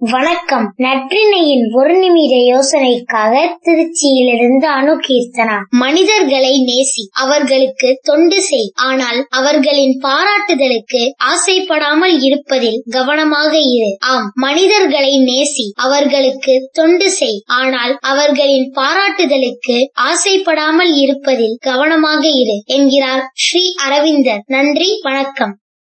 வணக்கம். நற்றினையின் ஒரு நிமிட யோசனைக்காக திருச்சியிலிருந்து அணு கீர்த்தனா மனிதர்களை நேசி அவர்களுக்கு தொண்டு செய். ஆனால் அவர்களின் பாராட்டுதலுக்கு ஆசைப்படாமல் இருப்பதில் கவனமாக இரு. ஆம் மனிதர்களை நேசி அவர்களுக்கு தொண்டு செய். ஆனால் அவர்களின் பாராட்டுதலுக்கு ஆசைப்படாமல் இருப்பதில் கவனமாக இரு என்கிறார் ஸ்ரீ அரவிந்தர். நன்றி வணக்கம்.